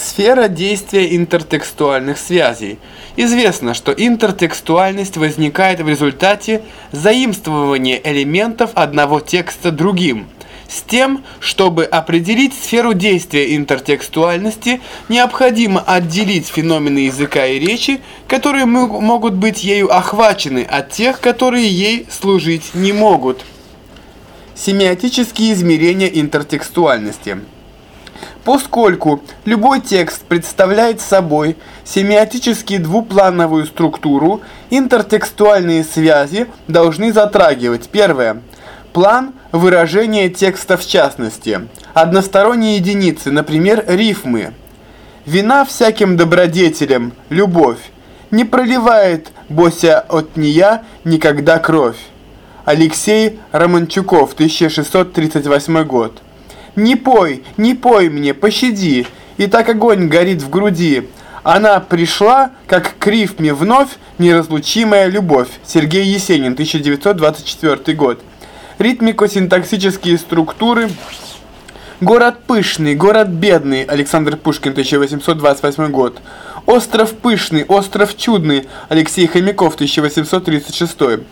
Сфера действия интертекстуальных связей. Известно, что интертекстуальность возникает в результате заимствования элементов одного текста другим. С тем, чтобы определить сферу действия интертекстуальности, необходимо отделить феномены языка и речи, которые могут быть ею охвачены, от тех, которые ей служить не могут. Семиотические измерения интертекстуальности – Поскольку любой текст представляет собой семиотически двуплановую структуру, интертекстуальные связи должны затрагивать первое план выражения текста в частности, односторонние единицы, например, рифмы. Вина всяким добродетелям, любовь, не проливает бося от нея никогда кровь. Алексей Романчуков, 1638 год. Не пой, не пой мне, пощади, и так огонь горит в груди. Она пришла, как к рифме вновь неразлучимая любовь. Сергей Есенин, 1924 год. Ритмико-синтаксические структуры. Город пышный, город бедный. Александр Пушкин, 1828 год. Остров пышный, остров чудный. Алексей Хомяков, 1836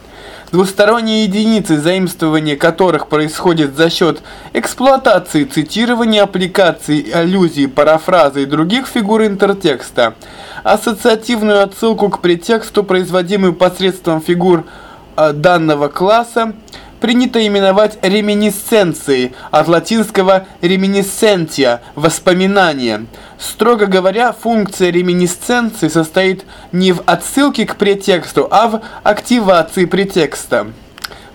двусторонние единицы, заимствование которых происходит за счет эксплуатации, цитирования, аппликации, аллюзий, парафразы и других фигур интертекста, ассоциативную отсылку к претексту, производимую посредством фигур э, данного класса, принято именовать реминисценцией, от латинского реминисцентия – воспоминание. Строго говоря, функция реминисценции состоит не в отсылке к претексту, а в активации претекста.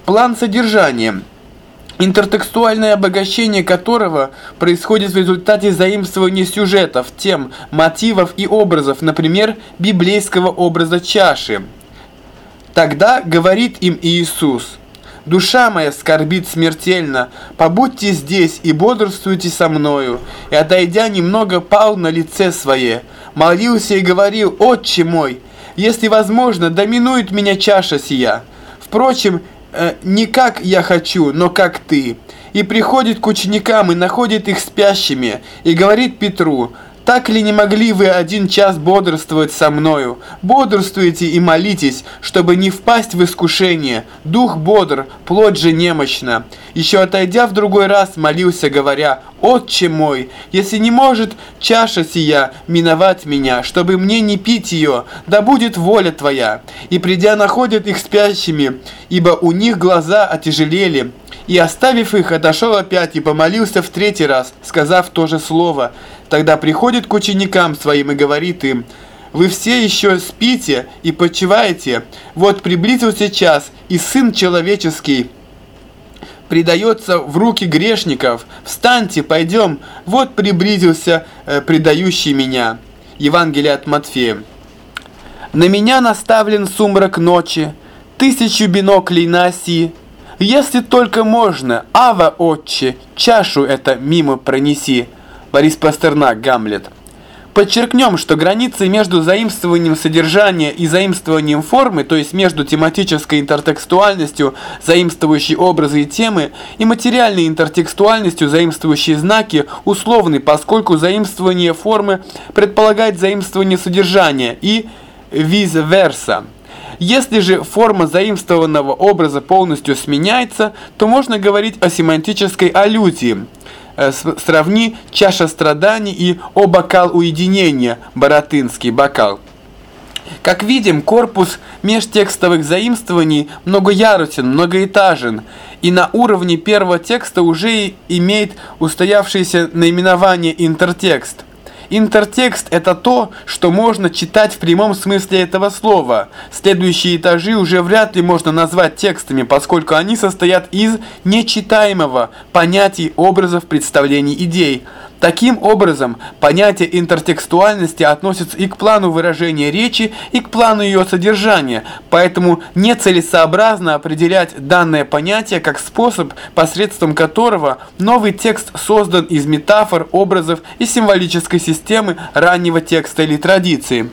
План содержания – интертекстуальное обогащение которого происходит в результате заимствования сюжетов, тем, мотивов и образов, например, библейского образа чаши. Тогда говорит им Иисус – Душа моя скорбит смертельно, побудьте здесь и бодрствуйте со мною. И отойдя немного, пал на лице свое, молился и говорил, Отче мой, если возможно, доминует меня чаша сия. Впрочем, э, не как я хочу, но как ты. И приходит к ученикам и находит их спящими, и говорит Петру, так ли не могли вы один час бодрствовать со мною? Бодрствуйте и молитесь, чтобы не впасть в искушение. Дух бодр, плоть же немощна. Еще отойдя в другой раз, молился, говоря, «Отче мой, если не может чаша сия миновать меня, чтобы мне не пить ее, да будет воля Твоя». И придя, находят их спящими, ибо у них глаза отяжелели. И оставив их, отошел опять и помолился в третий раз, сказав то же слово. Тогда приходит к ученикам своим и говорит им, «Вы все еще спите и почиваете? Вот приблизился час, и Сын Человеческий предается в руки грешников. Встаньте, пойдем, вот приблизился э, предающий меня». Евангелие от Матфея. «На меня наставлен сумрак ночи, тысячу биноклей на оси, если только можно, Ава, отче, чашу это мимо пронеси. Борис Пастернак, Гамлет. Подчеркнем, что границы между заимствованием содержания и заимствованием формы, то есть между тематической интертекстуальностью, заимствующей образы и темы, и материальной интертекстуальностью, заимствующей знаки, условны, поскольку заимствование формы предполагает заимствование содержания и vice-versa. Если же форма заимствованного образа полностью сменяется, то можно говорить о семантической аллюзии. Э, сравни чаша страданий и о бокал уединения, Баратынский бокал. Как видим, корпус межтекстовых заимствований многоярусен, многоэтажен, и на уровне первого текста уже имеет устоявшееся наименование интертекст – Интертекст – это то, что можно читать в прямом смысле этого слова. Следующие этажи уже вряд ли можно назвать текстами, поскольку они состоят из нечитаемого понятий, образов, представлений, идей – Таким образом, понятие интертекстуальности относится и к плану выражения речи, и к плану ее содержания, поэтому нецелесообразно определять данное понятие как способ, посредством которого новый текст создан из метафор, образов и символической системы раннего текста или традиции.